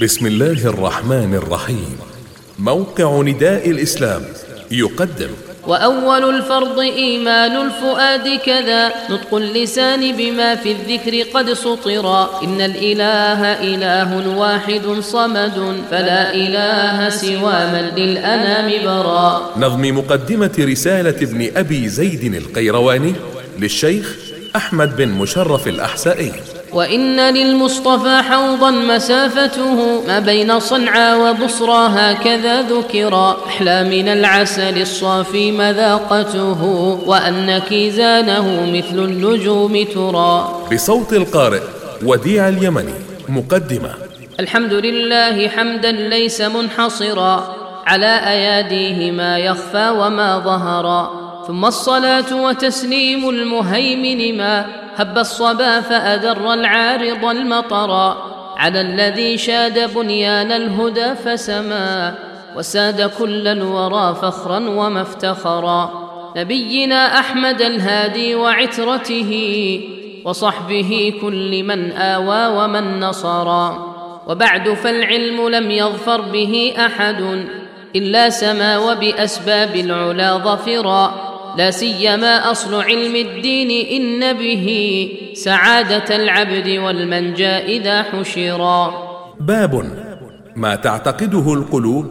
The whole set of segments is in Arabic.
بسم الله الرحمن الرحيم. موقع نداء الإسلام يقدم. وأول الفرض إيمان الفؤاد كذا. نطق اللسان بما في الذكر قد سطرا إن الإله إله واحد صمد. فلا إله سوى من للأنام برا. نظم مقدمة رسالة ابن أبي زيد القيرواني للشيخ أحمد بن مشرف الأحسائي. وإن للمصطفى حوضا مسافته ما بين صنعاء وبصرى هكذا ذكرا أحلى من العسل الصافي مذاقته وأن كيزانه مثل النجوم ترى. بصوت القارئ وديع اليمني مقدمة. الحمد لله حمدا ليس منحصرا على أياديه ما يخفى وما ظهرا. ثم الصلاة وتسليم المهيمن ما هب الصبا فأدر العارض المطرا على الذي شاد بنيان الهدى فسما وساد كل الورى فخرا وما افتخرا نبينا أحمد الهادي وعترته وصحبه كل من آوى ومن نصرا وبعد فالعلم لم يظفر به أحد إلا سما وبأسباب العلا ظفرا لا سيما أصل علم الدين إن به سعادة العبد والمنجى إذا حشرا. باب ما تعتقده القلوب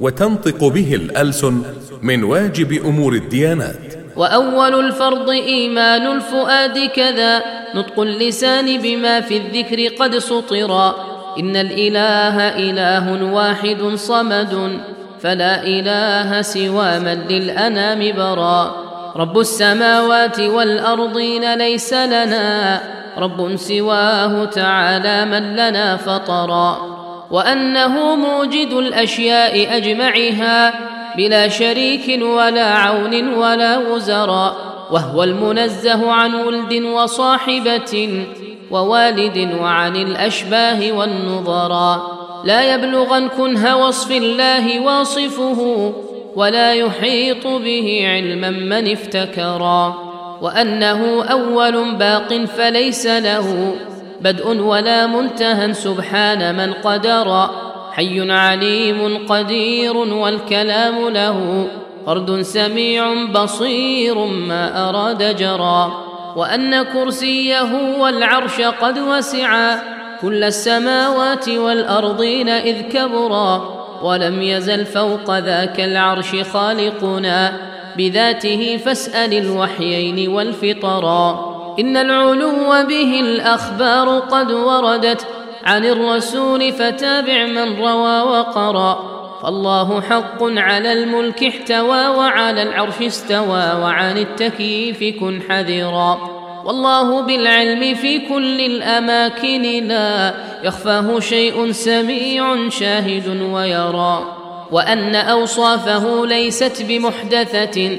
وتنطق به الألسن من واجب أمور الديانات. وأول الفرض إيمان الفؤاد كذا نطق اللسان بما في الذكر قد سطرا. إن الإله إله واحد صمد. فلا إله سوى من للأنام برا. رب السماوات والأرضين ليس لنا رب سواه تعالى من لنا فطرا. وأنه موجد الأشياء أجمعها بلا شريك ولا عون ولا وزرا وهو المنزه عن ولد وصاحبة ووالد وعن الأشباه والنظرا لا يبلغن كنه وصف الله واصفه ولا يحيط به علما من افتكرا وأنه أول باق فليس له بدء ولا منتهى سبحان من قدر حي عليم قدير والكلام له فرد سميع بصير ما أراد جرى وأن كرسيه والعرش قد وسعا كل السماوات والأرضين إذ كبرا ولم يزل فوق ذاك العرش خالقنا بذاته فاسأل الوحيين والفطرا إن العلو به الأخبار قد وردت عن الرسول فتابع من روى وقرا فالله حق على الملك احتوى وعلى العرش استوى وعن التكييف كن حذرا والله بالعلم في كل الأماكن لا يخفاه شيء سميع شاهد ويرى وأن أوصافه ليست بمحدثة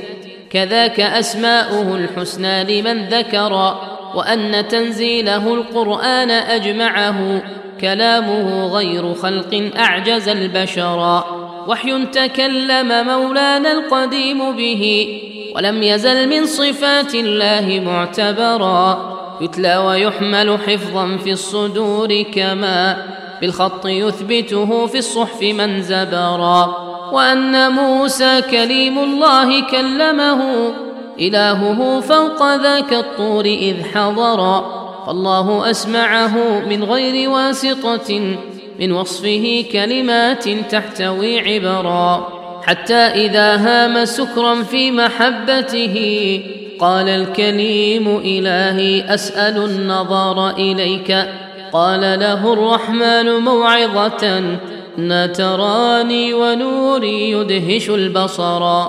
كذاك أسماؤه الحسنى لمن ذكر وأن تنزيله القرآن أجمعه كلامه غير خلق أعجز البشر وحي تكلم مولانا القديم به ولم يزل من صفات الله معتبرا. يتلى ويحمل حفظا في الصدور كما بالخط يثبته في الصحف من زبرا. وأن موسى كليم الله كلمه إلهه فوق ذاك الطور إذ حضرا. فالله أسمعه من غير واسطة من وصفه كلمات تحتوي عبرا. حتى إذا هام سكرا في محبته قال الكليم إلهي أسأل النظر إليك. قال له الرحمن موعظة لا تراني ونوري يدهش البصر.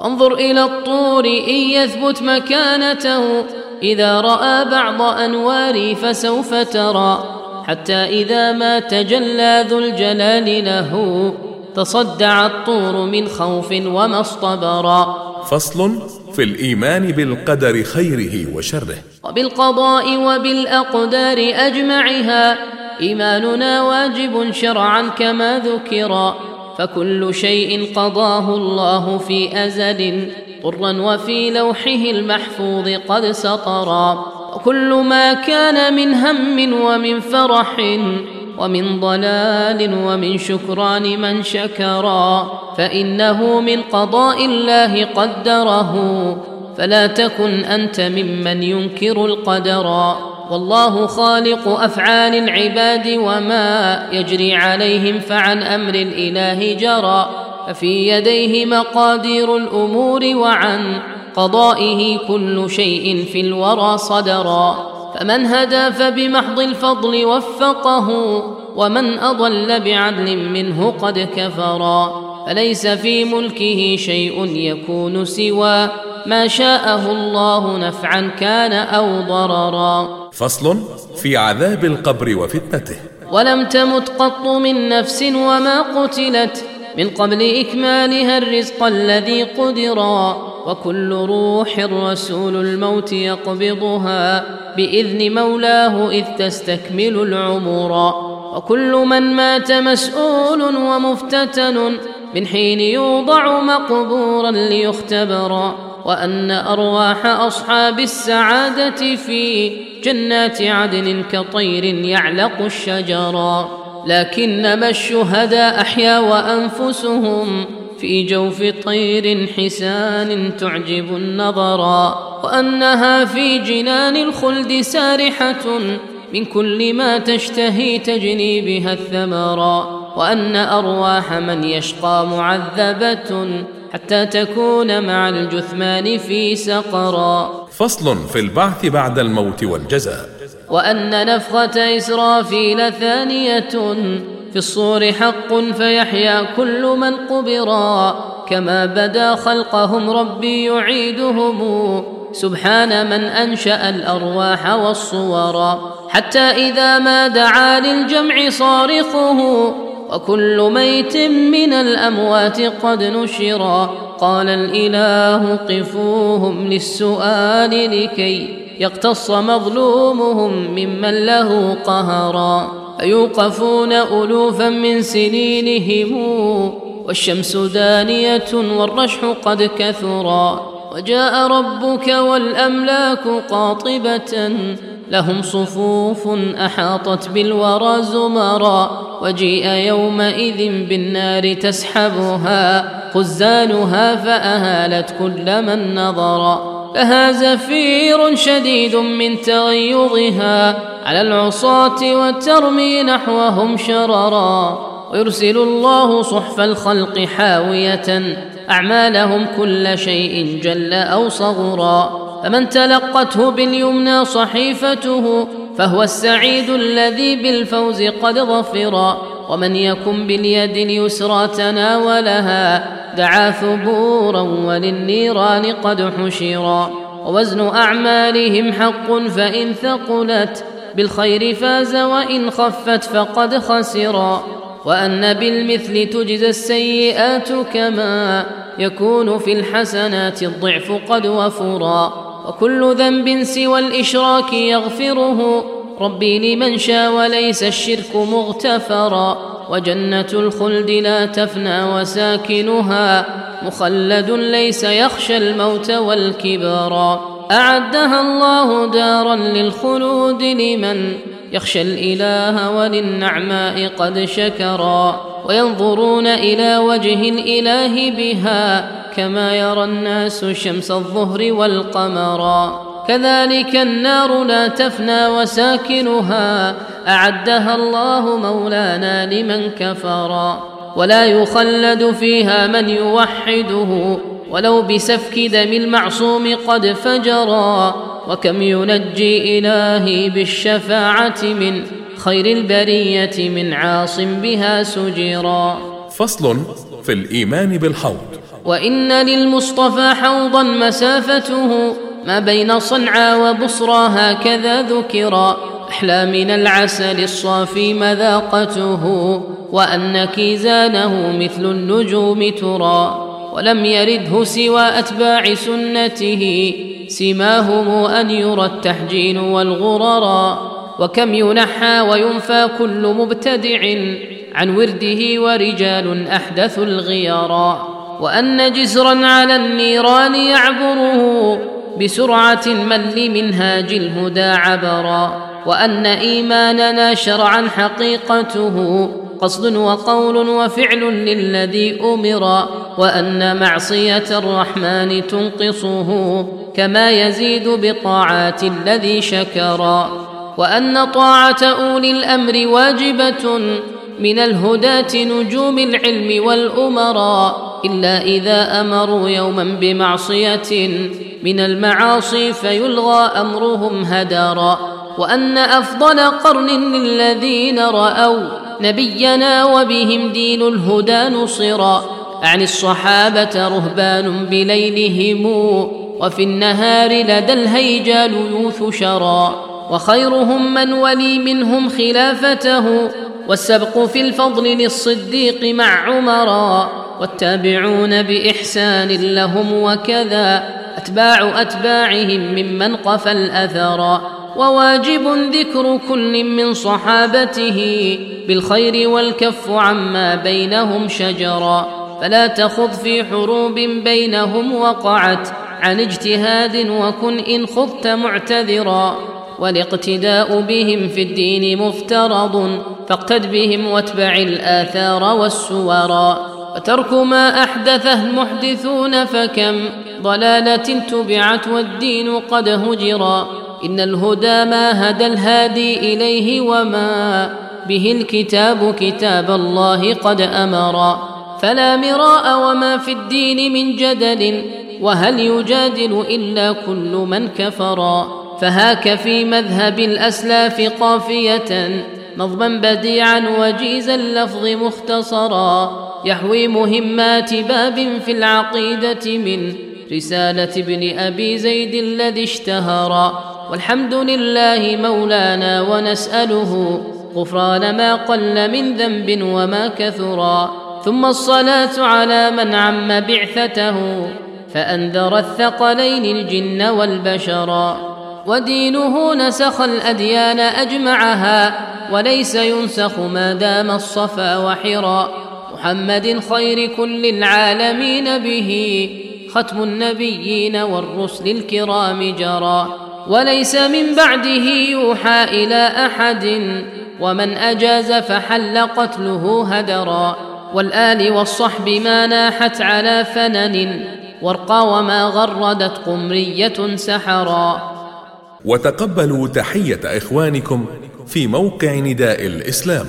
فانظر إلى الطور إن يثبت مكانته. إذا رأى بعض أنواري فسوف ترى. حتى إذا ما تجلى ذو الجلال له. تصدع الطور من خوف وما اصطبرا فصل في الإيمان بالقدر خيره وشره. وبالقضاء وبالأقدار أجمعها. إيماننا واجب شرعا كما ذكرا فكل شيء قضاه الله في أزل. طرا وفي لوحه المحفوظ قد سطرا وكل ما كان من هم ومن فرح. ومن ضلال ومن شكران من شكرا فإنه من قضاء الله قدره. فلا تكن أنت ممن ينكر القدر. والله خالق أفعال العباد وما يجري عليهم فعن أمر الإله جرى. ففي يديه مقادير الأمور وعن قضائه كل شيء في الورى صدرا. فمن هدى فبمحض الفضل وفقه ومن أضل بعدل منه قد كفرا فليس في ملكه شيء يكون سوى. ما شاءه الله نفعا كان أو ضررا. فصل في عذاب القبر وفتنته. ولم تمت قط من نفس وما قتلت. من قبل إكمالها الرزق الذي قدرا وكل روح رسول الموت يقبضها بإذن مولاه إذ تستكمل العمر. وكل من مات مسؤول ومفتتن من حين يوضع مقبورا ليختبرا وأن أرواح أصحاب السعادة في جنات عدن كطير يعلق الشجرا لكنما الشهداء أحيا وأنفسهم في جوف طير حسان تعجب النظرا وأنها في جنان الخلد سارحة من كل ما تشتهي تجني بها الثمرا وأن أرواح من يشقى معذبة حتى تكون مع الجثمان في سقرا فصل في البعث بعد الموت والجزاء. وأن نفخة إسرافيل ثانية في الصور حق فيحيا كل من قبرا كما بدا خلقهم ربي يعيدهم سبحان من أنشأ الأرواح والصورا حتى إذا ما دعا للجمع صارخه وكل ميت من الأموات قد نشرا قال الإله قفوهم للسؤال لكي يقتص مظلومهم ممن له قهرا. فيوقفون ألوفا من سنينهم والشمس دانية والرشح قد كثرا. وجاء ربك والأملاك قاطبة لهم صفوف أحاطت بالورى زمرا. وجيء يومئذ بالنار تسحبها خزانها فأهالت كل من نظرا. لها زفير شديد من تغيظها على العصاة وترمي نحوهم شررا ويرسل الله صحف الخلق حاوية أعمالهم كل شيء جل أو صغرا فمن تلقته باليمنى صحيفته فهو السعيد الذي بالفوز قد ظفرا ومن يكن باليد اليسرى تناولها دعا ثبورا وللنيران قد حشرا ووزن أعمالهم حق فإن ثقلت بالخير فاز وإن خفت فقد خسرا وأن بالمثل تجزى السيئات كما يكون في الحسنات الضعف قد وفرا وكل ذنب سوى الإشراك يغفره ربي لمن شاء وليس الشرك مغتفرا وجنة الخلد لا تفنى وساكنها مخلد ليس يخشى الموت والكبرا أعدها الله دارا للخلود لمن يخشى الإله وللنعماء قد شكرا وينظرون إلى وجه الإله بها كما يرى الناس شمس الظهر والقمرا كذلك النار لا تفنى وساكنها. أعدها الله مولانا لمن كفرا ولا يخلد فيها من يوحده. ولو بسفك دم المعصوم قد فجرا وكم ينجي إلهي بالشفاعة من خير البرية من عاص بها سجرا فصل في الإيمان بالحوض. وإن للمصطفى حوضا مسافته. ما بين صنعاء وبصرى هكذا ذكرا أحلى من العسل الصافي مذاقته وأن كيزانه مثل النجوم ترى. ولم يرده سوى أتباع سنته سماهم أن يرى التحجين والغررا وكم ينحى وينفى كل مبتدع عن ورده ورجال أحدثوا الغيرا وأن جسرا على النيران يعبره بسرعة من لمنهاج الهدى عبرا وأن إيماننا شرعا حقيقته قصد وقول وفعل للذي أمر وأن معصية الرحمن تنقصه كما يزيد بطاعات الذي شكر وأن طاعة أولي الأمر واجبة من الهداة نجوم العلم والأمراء إلا إذا أمروا يوما بمعصية من المعاصي فيلغى أمرهم هدرا وأن أفضل قرن للذين رأوا نبينا وبهم دين الهدى نصرا عن الصحابة رهبان بليلهم وفي النهار لدى الهيجال يوث شرا وخيرهم من ولي منهم خلافته والسبق في الفضل للصديق مع عمرا والتابعون بإحسان لهم وكذا أتباع أتباعهم ممن قفى الأثرا وواجب ذكر كل من صحابته بالخير والكف عما بينهم شجرا فلا تخض في حروب بينهم وقعت عن اجتهاد وكن إن خضت معتذرا. والاقتداء بهم في الدين مفترض فاقتد بهم واتبع الآثار والسورا وترك ما أحدثه المحدثون فكم؟ ضلالة تبعت والدين قد هجرا. إن الهدى ما هدى الهادي إليه وما به الكتاب كتاب الله قد أمرا. فلا مراء وما في الدين من جدل وهل يجادل إلا كل من كفرا. فهاك في مذهب الأسلاف قافية نظما بديعا وجيز اللفظ مختصرا. يحوي مهمات باب في العقيدة من رسالة ابن أبي زيد الذي اشتهرا والحمد لله مولانا ونسأله غفران ما قل من ذنب وما كثرا ثم الصلاة على من عم بعثته فأنذر الثقلين الجن والبشرا ودينه نسخ الأديان أجمعها وليس ينسخ ما دام الصفا وحرا. محمد خير كل العالمين به. ختم النبيين والرسل الكرام جرى. وليس من بعده يوحى إلى أحد ومن أجاز فحل قتله هدرا. والآل والصحب ما ناحت على فنن وارقى وما غردت قمرية سحرا. وتقبلوا تحية إخوانكم في موقع نداء الإسلام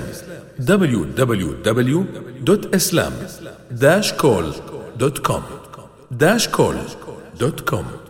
www.islam-call.com www.dashcall.com